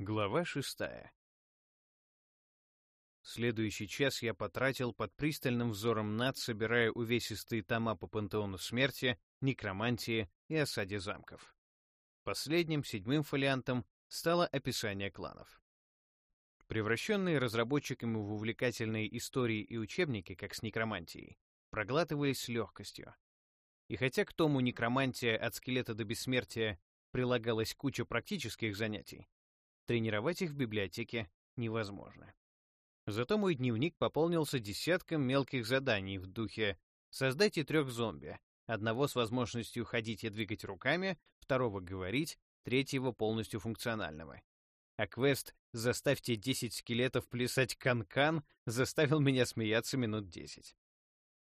Глава шестая. Следующий час я потратил под пристальным взором над, собирая увесистые тома по пантеону смерти, некромантии и осаде замков. Последним, седьмым фолиантом, стало описание кланов. Превращенные разработчиками в увлекательные истории и учебники, как с некромантией, проглатывались с легкостью. И хотя к тому некромантия от скелета до бессмертия прилагалась куча практических занятий, тренировать их в библиотеке невозможно. Зато мой дневник пополнился десятком мелких заданий в духе «Создайте трех зомби, одного с возможностью ходить и двигать руками, второго говорить, третьего полностью функционального». А квест «Заставьте 10 скелетов плясать канкан» -кан заставил меня смеяться минут 10.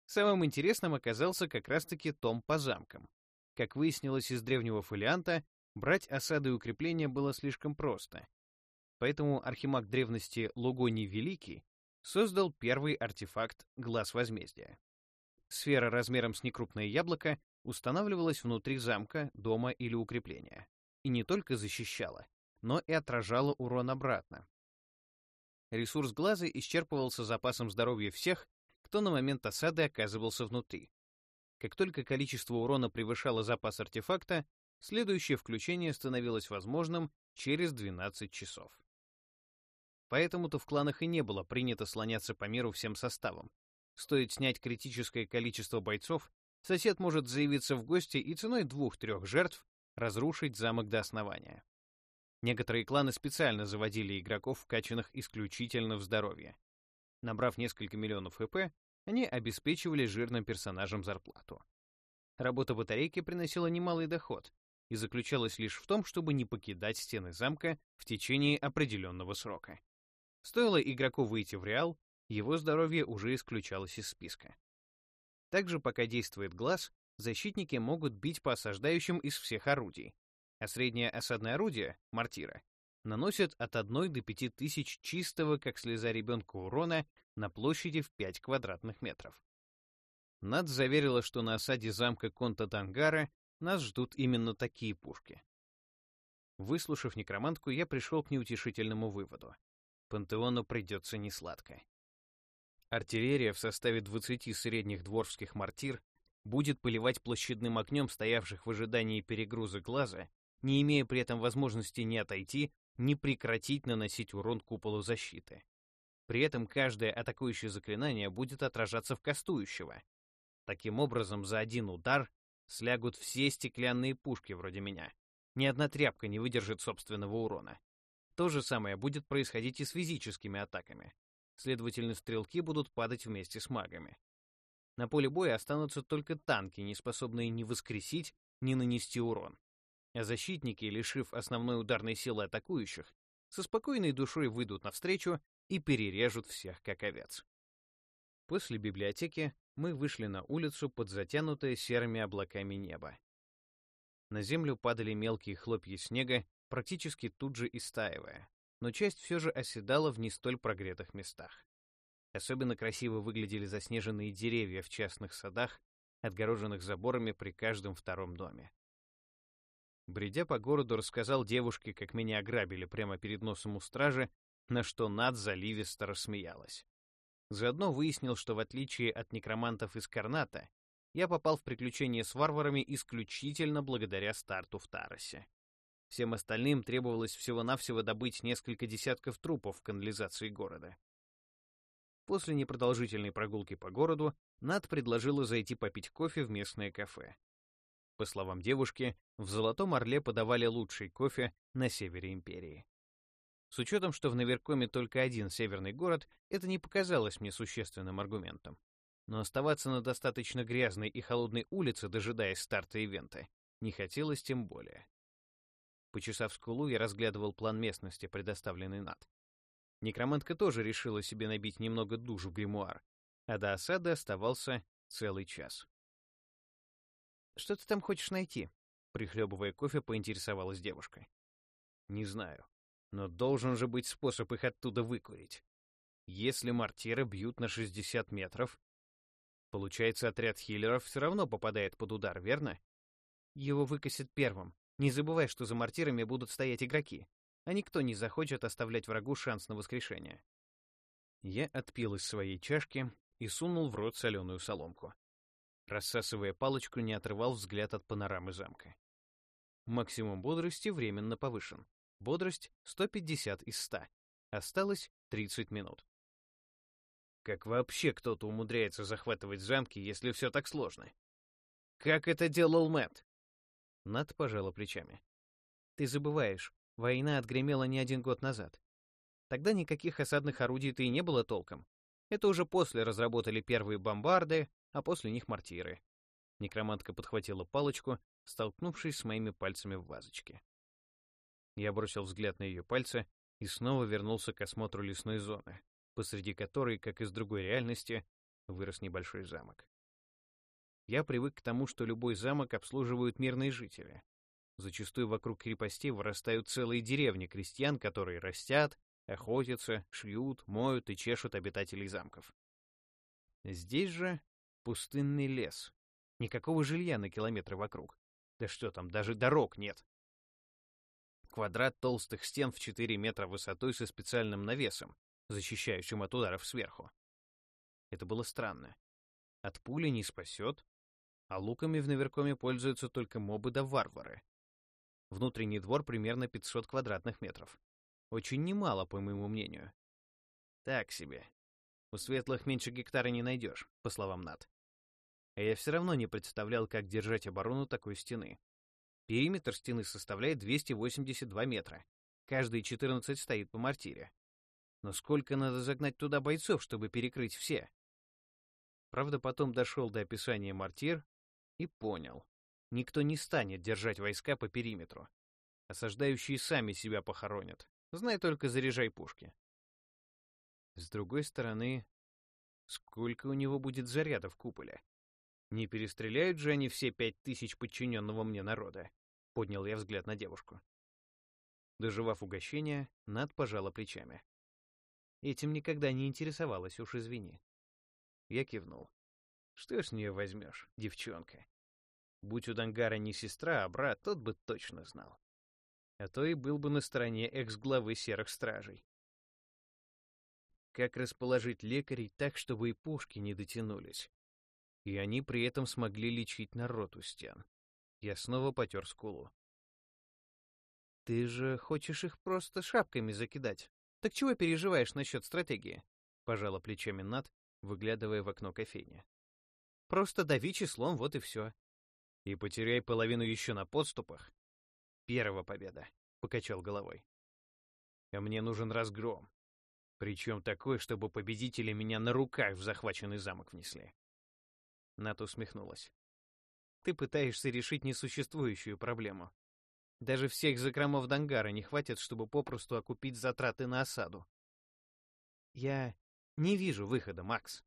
Самым интересным оказался как раз-таки том по замкам. Как выяснилось из древнего фолианта, брать осады и укрепления было слишком просто. Поэтому архимаг древности Лугоний Великий создал первый артефакт Глаз Возмездия. Сфера размером с некрупное яблоко устанавливалась внутри замка, дома или укрепления. И не только защищала, но и отражала урон обратно. Ресурс глаза исчерпывался запасом здоровья всех, кто на момент осады оказывался внутри. Как только количество урона превышало запас артефакта, следующее включение становилось возможным через 12 часов. Поэтому-то в кланах и не было принято слоняться по миру всем составом. Стоит снять критическое количество бойцов, сосед может заявиться в гости и ценой двух-трех жертв разрушить замок до основания. Некоторые кланы специально заводили игроков, вкачанных исключительно в здоровье. Набрав несколько миллионов ХП, они обеспечивали жирным персонажам зарплату. Работа батарейки приносила немалый доход и заключалась лишь в том, чтобы не покидать стены замка в течение определенного срока. Стоило игроку выйти в Реал, его здоровье уже исключалось из списка. Также, пока действует глаз, защитники могут бить по осаждающим из всех орудий, а среднее осадное орудие, мортира, наносят от 1 до 5 тысяч чистого, как слеза ребенка, урона на площади в 5 квадратных метров. Над заверила, что на осаде замка Конта-Тангара нас ждут именно такие пушки. Выслушав некромантку, я пришел к неутешительному выводу. Пантеону придется несладко. Артиллерия в составе 20 средних дворфских мортир будет поливать площадным огнем стоявших в ожидании перегруза глаза, не имея при этом возможности ни отойти, не прекратить наносить урон куполу защиты. При этом каждое атакующее заклинание будет отражаться в кастующего. Таким образом, за один удар слягут все стеклянные пушки вроде меня. Ни одна тряпка не выдержит собственного урона. То же самое будет происходить и с физическими атаками. Следовательно, стрелки будут падать вместе с магами. На поле боя останутся только танки, не способные ни воскресить, ни нанести урон а защитники, лишив основной ударной силы атакующих, со спокойной душой выйдут навстречу и перережут всех как овец. После библиотеки мы вышли на улицу под затянутое серыми облаками небо. На землю падали мелкие хлопья снега, практически тут же истаивая, но часть все же оседала в не столь прогретых местах. Особенно красиво выглядели заснеженные деревья в частных садах, отгороженных заборами при каждом втором доме. Бредя по городу, рассказал девушке, как меня ограбили прямо перед носом у стражи, на что Над заливисто рассмеялась. Заодно выяснил, что в отличие от некромантов из Карната, я попал в приключения с варварами исключительно благодаря старту в Таросе. Всем остальным требовалось всего-навсего добыть несколько десятков трупов в канализации города. После непродолжительной прогулки по городу Над предложила зайти попить кофе в местное кафе. По словам девушки, в Золотом Орле подавали лучший кофе на севере империи. С учетом, что в Наверкоме только один северный город, это не показалось мне существенным аргументом. Но оставаться на достаточно грязной и холодной улице, дожидаясь старта ивента, не хотелось тем более. Почесав скулу, я разглядывал план местности, предоставленный Над. Некромантка тоже решила себе набить немного душ в гримуар, а до осады оставался целый час. «Что ты там хочешь найти?» Прихлебывая кофе, поинтересовалась девушка. «Не знаю, но должен же быть способ их оттуда выкурить. Если мортиры бьют на 60 метров, получается, отряд хиллеров все равно попадает под удар, верно? Его выкосит первым. Не забывай, что за мортирами будут стоять игроки. а никто не захочет оставлять врагу шанс на воскрешение. Я отпил из своей чашки и сунул в рот соленую соломку. Рассасывая палочку, не отрывал взгляд от панорамы замка. Максимум бодрости временно повышен. Бодрость 150 из 100. Осталось 30 минут. Как вообще кто-то умудряется захватывать замки, если все так сложно? Как это делал Мэтт? Над пожала плечами. Ты забываешь, война отгремела не один год назад. Тогда никаких осадных орудий-то и не было толком. Это уже после разработали первые бомбарды, а после них мортиры. Некромантка подхватила палочку, столкнувшись с моими пальцами в вазочке. Я бросил взгляд на ее пальцы и снова вернулся к осмотру лесной зоны, посреди которой, как из другой реальности, вырос небольшой замок. Я привык к тому, что любой замок обслуживают мирные жители. Зачастую вокруг крепостей вырастают целые деревни крестьян, которые растят, охотятся, шьют, моют и чешут обитателей замков. Здесь же пустынный лес. Никакого жилья на километры вокруг. Да что там, даже дорог нет. Квадрат толстых стен в 4 метра высотой со специальным навесом, защищающим от ударов сверху. Это было странно. От пули не спасет, а луками в Наверкоме пользуются только мобы да варвары. Внутренний двор примерно 500 квадратных метров. Очень немало, по моему мнению. Так себе. У светлых меньше гектара не найдешь, по словам Над. А я все равно не представлял, как держать оборону такой стены. Периметр стены составляет 282 метра. Каждые 14 стоит по мортире. Но сколько надо загнать туда бойцов, чтобы перекрыть все? Правда, потом дошел до описания мортир и понял. Никто не станет держать войска по периметру. Осаждающие сами себя похоронят. Знай только заряжай пушки. С другой стороны, сколько у него будет заряда в куполе? Не перестреляют же они все пять тысяч подчиненного мне народа? Поднял я взгляд на девушку. Доживав угощение, Над пожала плечами. Этим никогда не интересовалась, уж извини. Я кивнул. Что с нее возьмешь, девчонка? Будь у Дангара не сестра, а брат, тот бы точно знал. А то и был бы на стороне экс-главы серых стражей. Как расположить лекарей так, чтобы и пушки не дотянулись? И они при этом смогли лечить народ у стен. Я снова потер скулу. «Ты же хочешь их просто шапками закидать. Так чего переживаешь насчет стратегии?» — пожала плечами Над, выглядывая в окно кофейни. «Просто дави числом, вот и все. И потеряй половину еще на подступах. Первая победа», — покачал головой. «А мне нужен разгром. Причем такой, чтобы победители меня на руках в захваченный замок внесли». Нат усмехнулась. «Ты пытаешься решить несуществующую проблему. Даже всех закромов Дангара не хватит, чтобы попросту окупить затраты на осаду. Я не вижу выхода, Макс.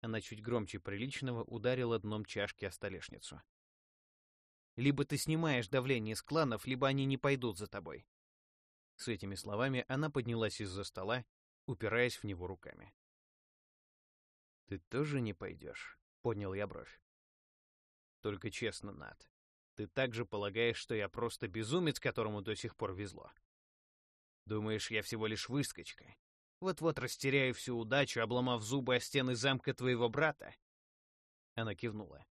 Она чуть громче приличного ударила дном чашки о столешницу. Либо ты снимаешь давление с кланов, либо они не пойдут за тобой. С этими словами она поднялась из-за стола, упираясь в него руками. «Ты тоже не пойдешь?» — поднял я бровь. «Только честно, Над, ты также полагаешь, что я просто безумец, которому до сих пор везло? Думаешь, я всего лишь выскочка? Вот-вот растеряю всю удачу, обломав зубы о стены замка твоего брата?» Она кивнула.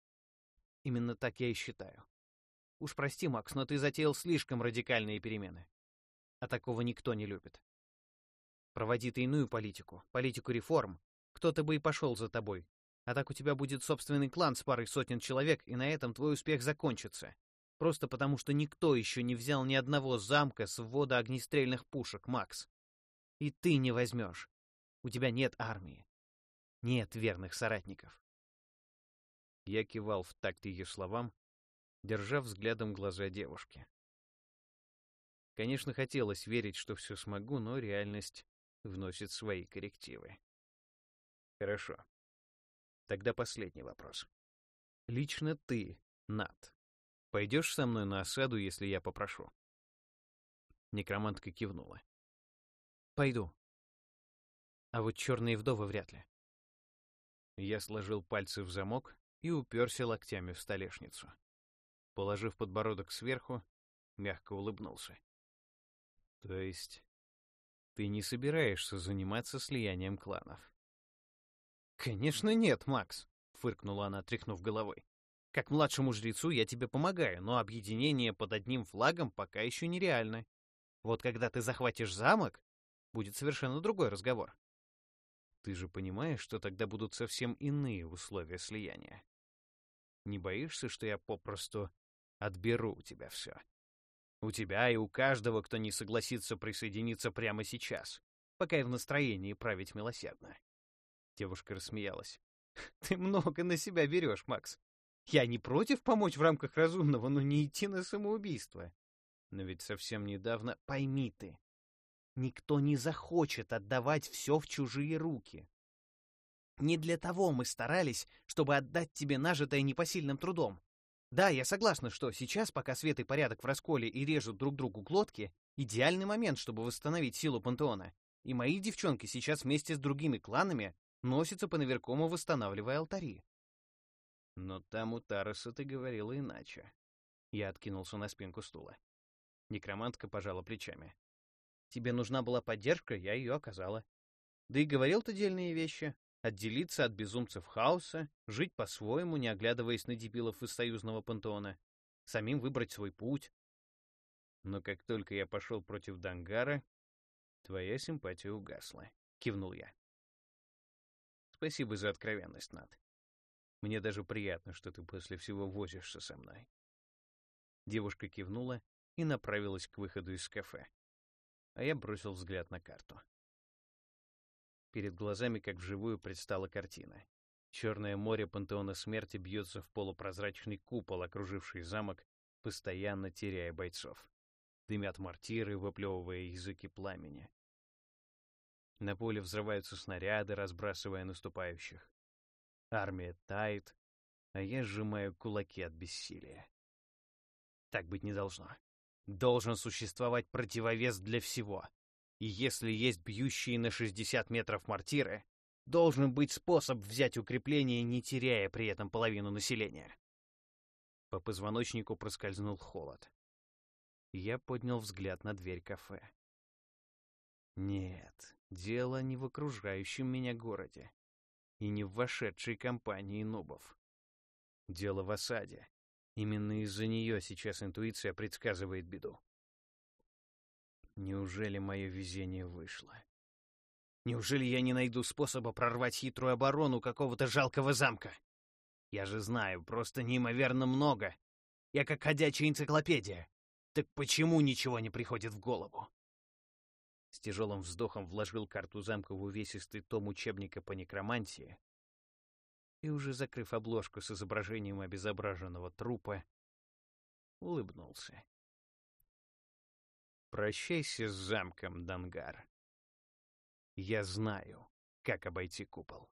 «Именно так я и считаю. Уж прости, Макс, но ты затеял слишком радикальные перемены. А такого никто не любит. Проводи ты иную политику, политику реформ. Кто-то бы и пошел за тобой. А так у тебя будет собственный клан с парой сотен человек, и на этом твой успех закончится. Просто потому, что никто еще не взял ни одного замка с ввода огнестрельных пушек, Макс. И ты не возьмешь. У тебя нет армии. Нет верных соратников. Я кивал в такт ее словам, держа взглядом глаза девушки. Конечно, хотелось верить, что все смогу, но реальность вносит свои коррективы. Хорошо. Тогда последний вопрос. Лично ты, Нат, пойдешь со мной на осаду, если я попрошу? Некромантка кивнула. Пойду. А вот черные вдовы вряд ли. Я сложил пальцы в замок и уперся локтями в столешницу. Положив подбородок сверху, мягко улыбнулся. То есть ты не собираешься заниматься слиянием кланов? Конечно нет, Макс, фыркнула она, тряхнув головой. Как младшему жрецу я тебе помогаю, но объединение под одним флагом пока еще нереально. Вот когда ты захватишь замок, будет совершенно другой разговор. Ты же понимаешь, что тогда будут совсем иные условия слияния. Не боишься, что я попросту отберу у тебя все? У тебя и у каждого, кто не согласится присоединиться прямо сейчас, пока я в настроении править милосердно. Девушка рассмеялась. Ты много на себя берешь, Макс. Я не против помочь в рамках разумного, но не идти на самоубийство. Но ведь совсем недавно, пойми ты, никто не захочет отдавать все в чужие руки. Не для того мы старались, чтобы отдать тебе нажитое непосильным трудом. Да, я согласна, что сейчас, пока свет и порядок в расколе и режут друг другу глотки, идеальный момент, чтобы восстановить силу пантеона. И мои девчонки сейчас вместе с другими кланами носятся по наверкому, восстанавливая алтари. Но там у Тараса ты говорила иначе. Я откинулся на спинку стула. Некромантка пожала плечами. Тебе нужна была поддержка, я ее оказала. Да и говорил ты дельные вещи отделиться от безумцев хаоса, жить по-своему, не оглядываясь на дебилов из союзного пантеона, самим выбрать свой путь. Но как только я пошел против Дангара, твоя симпатия угасла, — кивнул я. Спасибо за откровенность, Над. Мне даже приятно, что ты после всего возишься со мной. Девушка кивнула и направилась к выходу из кафе. А я бросил взгляд на карту. Перед глазами, как вживую, предстала картина. Черное море пантеона смерти бьется в полупрозрачный купол, окруживший замок, постоянно теряя бойцов. Дымят мортиры, выплевывая языки пламени. На поле взрываются снаряды, разбрасывая наступающих. Армия тает, а я сжимаю кулаки от бессилия. Так быть не должно. Должен существовать противовес для всего. И если есть бьющие на 60 метров мортиры, должен быть способ взять укрепление, не теряя при этом половину населения. По позвоночнику проскользнул холод. Я поднял взгляд на дверь кафе. Нет, дело не в окружающем меня городе и не в вошедшей компании нубов. Дело в осаде. Именно из-за нее сейчас интуиция предсказывает беду. Неужели мое везение вышло? Неужели я не найду способа прорвать хитрую оборону какого-то жалкого замка? Я же знаю, просто неимоверно много. Я как ходячая энциклопедия. Так почему ничего не приходит в голову? С тяжелым вздохом вложил карту замка в увесистый том учебника по некромантии и, уже закрыв обложку с изображением обезображенного трупа, улыбнулся. Прощайся с замком, Дангар. Я знаю, как обойти купол.